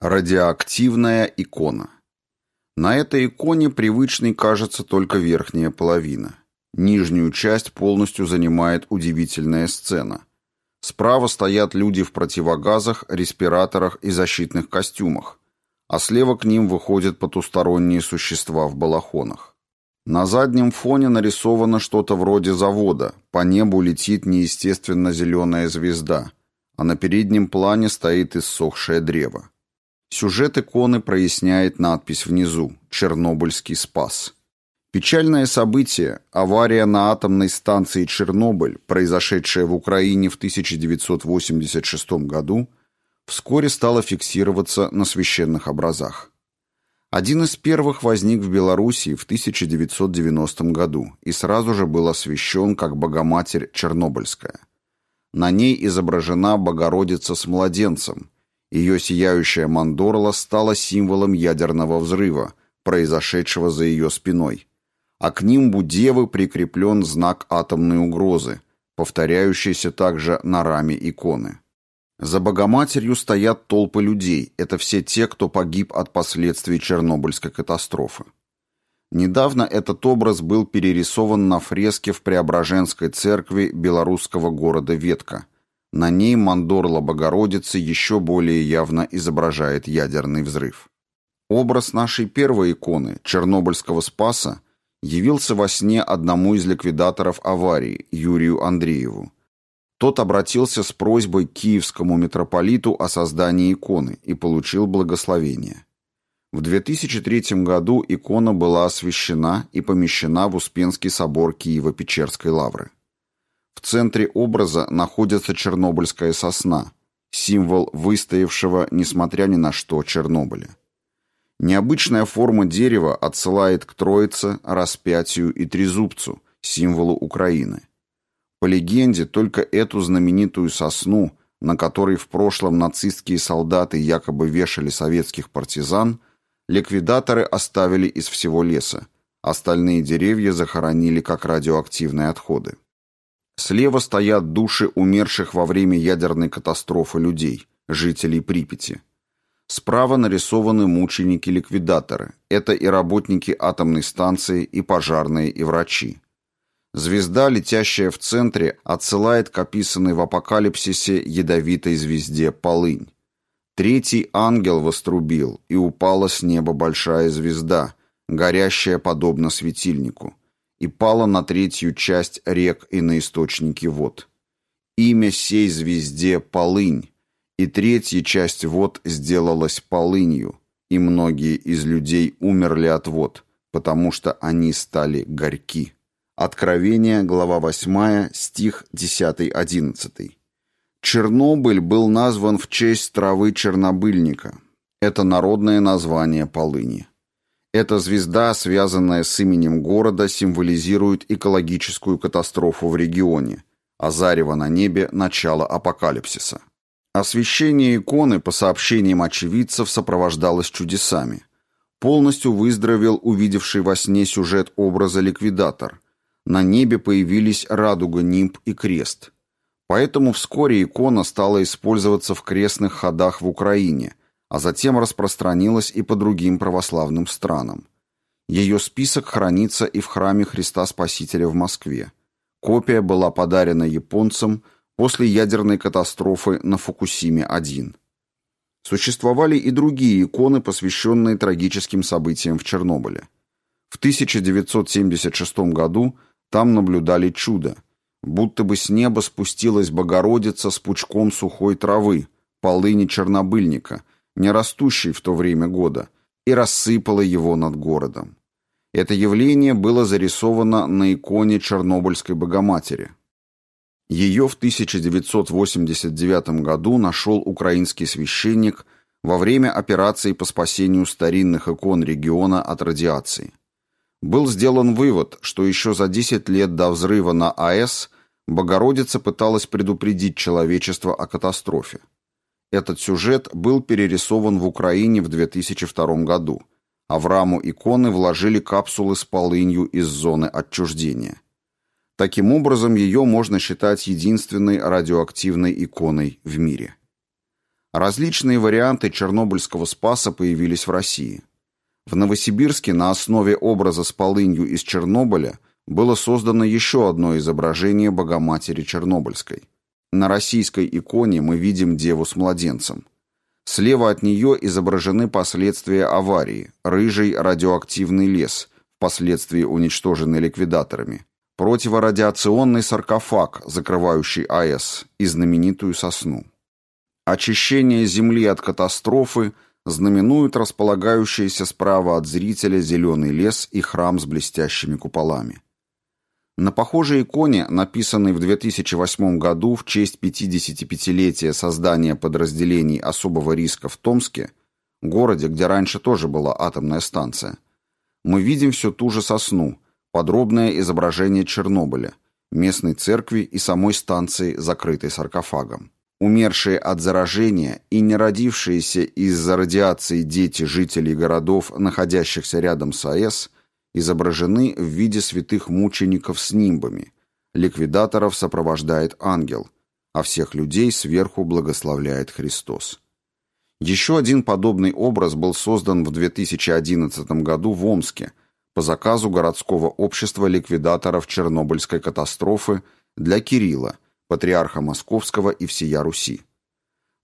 Радиоактивная икона. На этой иконе привычной кажется только верхняя половина. Нижнюю часть полностью занимает удивительная сцена. Справа стоят люди в противогазах, респираторах и защитных костюмах, а слева к ним выходят потусторонние существа в балахонах. На заднем фоне нарисовано что-то вроде завода, по небу летит неестественно зеленая звезда, а на переднем плане стоит иссохшее древо. Сюжет иконы проясняет надпись внизу «Чернобыльский спас». Печальное событие, авария на атомной станции Чернобыль, произошедшая в Украине в 1986 году, вскоре стало фиксироваться на священных образах. Один из первых возник в Белоруссии в 1990 году и сразу же был освящен как Богоматерь Чернобыльская. На ней изображена Богородица с младенцем – ее сияющая мандорла стала символом ядерного взрыва, произошедшего за ее спиной. А к нимбу девы прикреплен знак атомной угрозы, повторяющийся также на раме иконы. За Богоматерью стоят толпы людей, это все те, кто погиб от последствий Чернобыльской катастрофы. Недавно этот образ был перерисован на фреске в Преображенской церкви белорусского города Ветка – на ней мандорла Богородицы еще более явно изображает ядерный взрыв. Образ нашей первой иконы, Чернобыльского Спаса, явился во сне одному из ликвидаторов аварии, Юрию Андрееву. Тот обратился с просьбой к киевскому митрополиту о создании иконы и получил благословение. В 2003 году икона была освящена и помещена в Успенский собор Киево-Печерской лавры. В центре образа находится чернобыльская сосна, символ выстоявшего, несмотря ни на что, Чернобыля. Необычная форма дерева отсылает к Троице, распятию и трезубцу, символу Украины. По легенде, только эту знаменитую сосну, на которой в прошлом нацистские солдаты якобы вешали советских партизан, ликвидаторы оставили из всего леса. Остальные деревья захоронили как радиоактивные отходы. Слева стоят души умерших во время ядерной катастрофы людей, жителей Припяти. Справа нарисованы мученики-ликвидаторы. Это и работники атомной станции, и пожарные, и врачи. Звезда, летящая в центре, отсылает к описанной в апокалипсисе ядовитой звезде полынь. Третий ангел вострубил, и упала с неба большая звезда, горящая подобно светильнику и пала на третью часть рек и на источники вод. Имя сей звезде Полынь, и третья часть вод сделалась полынью, и многие из людей умерли от вод, потому что они стали горьки. Откровение, глава 8, стих 10-11. Чернобыль был назван в честь травы чернобыльника. Это народное название полыни. Эта звезда, связанная с именем города, символизирует экологическую катастрофу в регионе, а зарево на небе – начало апокалипсиса. Освещение иконы, по сообщениям очевидцев, сопровождалось чудесами. Полностью выздоровел увидевший во сне сюжет образа ликвидатор. На небе появились радуга, нимб и крест. Поэтому вскоре икона стала использоваться в крестных ходах в Украине, а затем распространилась и по другим православным странам. Ее список хранится и в храме Христа Спасителя в Москве. Копия была подарена японцам после ядерной катастрофы на Фукусиме-1. Существовали и другие иконы, посвященные трагическим событиям в Чернобыле. В 1976 году там наблюдали чудо, будто бы с неба спустилась Богородица с пучком сухой травы, полыни чернобыльника – не растущей в то время года, и рассыпала его над городом. Это явление было зарисовано на иконе Чернобыльской Богоматери. Ее в 1989 году нашел украинский священник во время операции по спасению старинных икон региона от радиации. Был сделан вывод, что еще за 10 лет до взрыва на АЭС Богородица пыталась предупредить человечество о катастрофе. Этот сюжет был перерисован в Украине в 2002 году, а в раму иконы вложили капсулы с полынью из зоны отчуждения. Таким образом, ее можно считать единственной радиоактивной иконой в мире. Различные варианты Чернобыльского спаса появились в России. В Новосибирске на основе образа с полынью из Чернобыля было создано еще одно изображение Богоматери Чернобыльской. На российской иконе мы видим Деву с младенцем. Слева от нее изображены последствия аварии, рыжий радиоактивный лес, впоследствии уничтоженный ликвидаторами, противорадиационный саркофаг, закрывающий АЭС, и знаменитую сосну. Очищение Земли от катастрофы знаменует располагающийся справа от зрителя зеленый лес и храм с блестящими куполами. На похожей иконе, написанной в 2008 году в честь 55-летия создания подразделений особого риска в Томске, городе, где раньше тоже была атомная станция, мы видим всю ту же сосну, подробное изображение Чернобыля, местной церкви и самой станции, закрытой саркофагом. Умершие от заражения и не родившиеся из-за радиации дети жителей городов, находящихся рядом с АЭС – изображены в виде святых мучеников с нимбами. Ликвидаторов сопровождает ангел, а всех людей сверху благословляет Христос. Еще один подобный образ был создан в 2011 году в Омске по заказу городского общества ликвидаторов Чернобыльской катастрофы для Кирилла, патриарха Московского и всея Руси.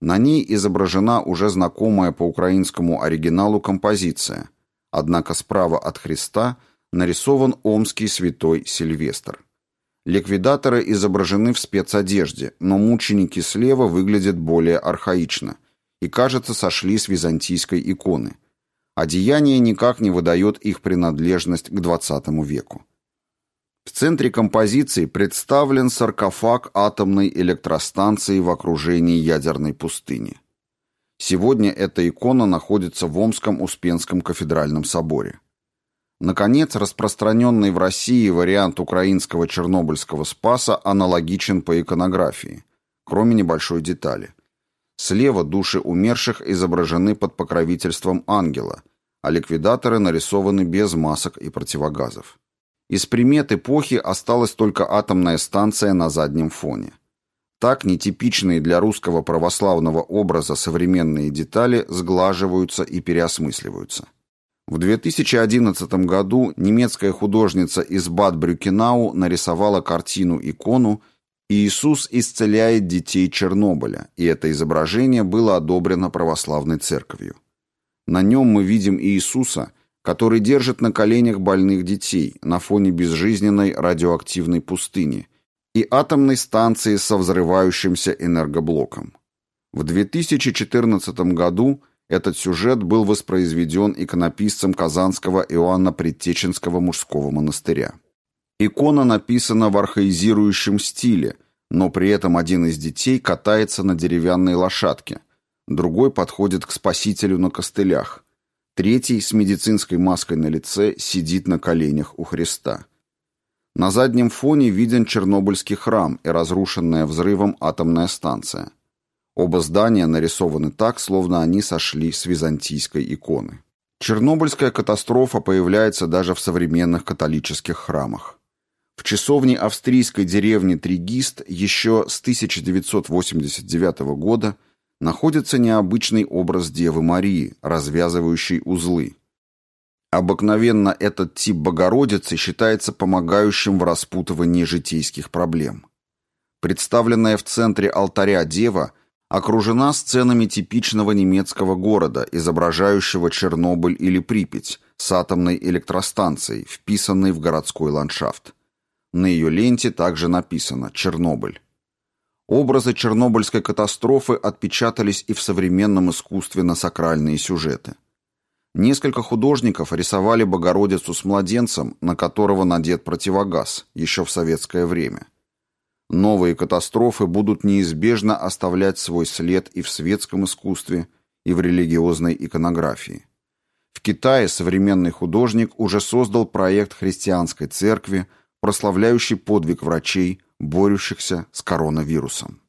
На ней изображена уже знакомая по украинскому оригиналу композиция – Однако справа от Христа нарисован омский святой Сильвестр. Ликвидаторы изображены в спецодежде, но мученики слева выглядят более архаично и, кажется, сошли с византийской иконы. Одеяние никак не выдает их принадлежность к XX веку. В центре композиции представлен саркофаг атомной электростанции в окружении ядерной пустыни. Сегодня эта икона находится в Омском Успенском кафедральном соборе. Наконец, распространенный в России вариант украинского Чернобыльского спаса аналогичен по иконографии, кроме небольшой детали. Слева души умерших изображены под покровительством ангела, а ликвидаторы нарисованы без масок и противогазов. Из примет эпохи осталась только атомная станция на заднем фоне. Так нетипичные для русского православного образа современные детали сглаживаются и переосмысливаются. В 2011 году немецкая художница из Бад-Брюкенау нарисовала картину-икону «Иисус исцеляет детей Чернобыля», и это изображение было одобрено православной церковью. На нем мы видим Иисуса, который держит на коленях больных детей на фоне безжизненной радиоактивной пустыни – и атомной станции со взрывающимся энергоблоком. В 2014 году этот сюжет был воспроизведен иконописцем Казанского Иоанна Предтеченского мужского монастыря. Икона написана в архаизирующем стиле, но при этом один из детей катается на деревянной лошадке, другой подходит к спасителю на костылях, третий с медицинской маской на лице сидит на коленях у Христа. На заднем фоне виден Чернобыльский храм и разрушенная взрывом атомная станция. Оба здания нарисованы так, словно они сошли с византийской иконы. Чернобыльская катастрофа появляется даже в современных католических храмах. В часовне австрийской деревни Тригист еще с 1989 года находится необычный образ Девы Марии, развязывающей узлы. Обыкновенно этот тип Богородицы считается помогающим в распутывании житейских проблем. Представленная в центре алтаря Дева окружена сценами типичного немецкого города, изображающего Чернобыль или Припять, с атомной электростанцией, вписанной в городской ландшафт. На ее ленте также написано «Чернобыль». Образы Чернобыльской катастрофы отпечатались и в современном искусстве на сакральные сюжеты. Несколько художников рисовали Богородицу с младенцем, на которого надет противогаз, еще в советское время. Новые катастрофы будут неизбежно оставлять свой след и в светском искусстве, и в религиозной иконографии. В Китае современный художник уже создал проект христианской церкви, прославляющий подвиг врачей, борющихся с коронавирусом.